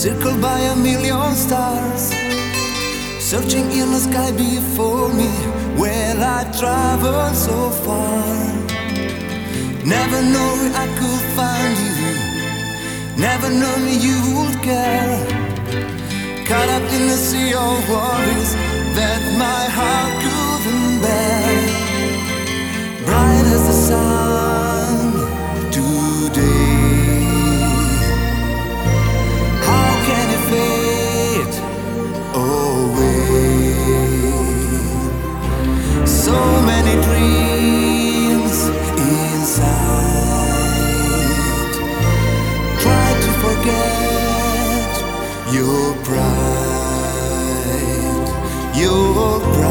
circled by a million stars, searching in the sky before me where I traveled so far. Never knowing I could find you, never knowing you would care. Caught up in the sea of worries that my heart couldn't bear. Bright as the sun. Try to forget your pride, your pride.